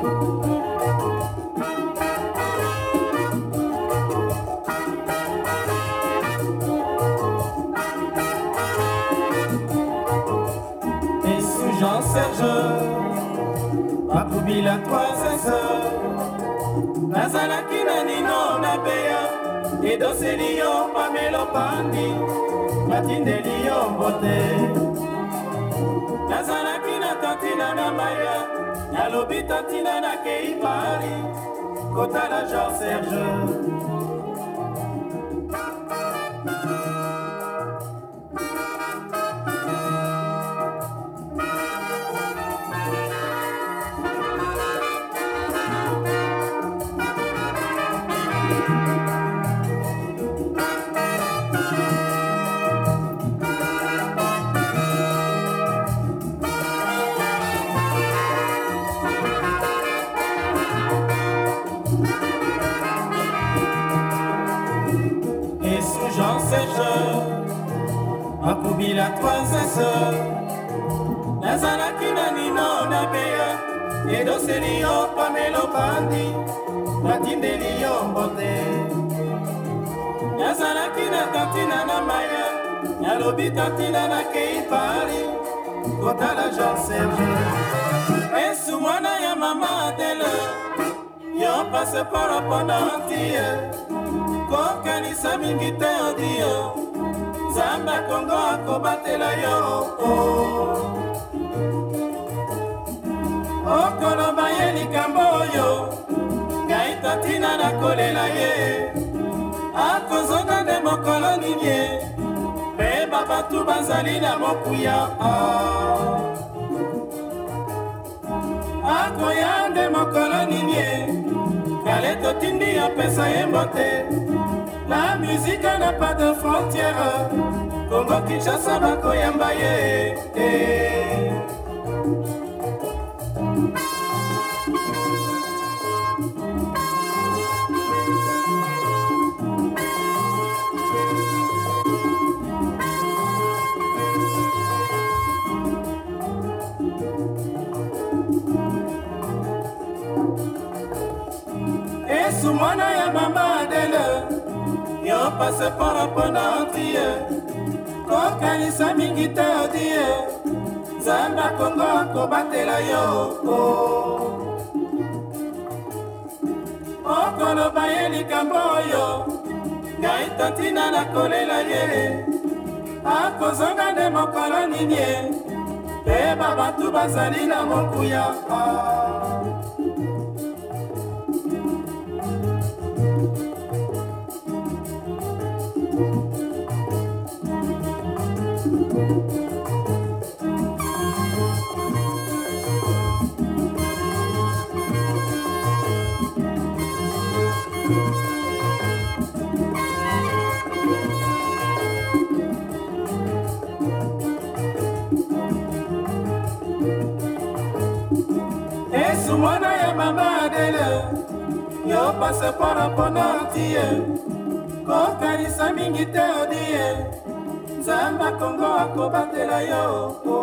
Et sous Jean-Serge, ma la la la sa nino na et edoseli pamelo pandi Patine Lyon La nazalaki na tantina na nalobi to ntina nakei pari kotala jean serge sœurs akobila transeseur nazalaki na nino na beya edoseli yo pamelo bandi natindeli yo mbote nazalaki na tantina na maya nalobi tantina nakei pari kotala jean serge esu mwana ya mama adele yo passeport mpona antille kokanisa mingi te odio nzambe kongo akobatela yo okoloba ye likambo oyo ngai totina na kolela ye akozonga nde mokolo nini meba bato bazali na mokuya akoya nde mokolo nini Allez Totini apesa yembo te La musique n'a pas de frontières Congo Kinshasa bakoyamba ye eh, eh. yesu mwana ya mama adele yo pasepora mpona otie kokanisa mingi te odie nzambe akongo akobatela yo okoloba ye likambo oyo ngai totina nakolela ye akozonga nde mokolo nini ye mpe babatu bazali na mokuya mwana ya mama adele yo pase mpona mpona ntie te nzamba kongo akobatela yo po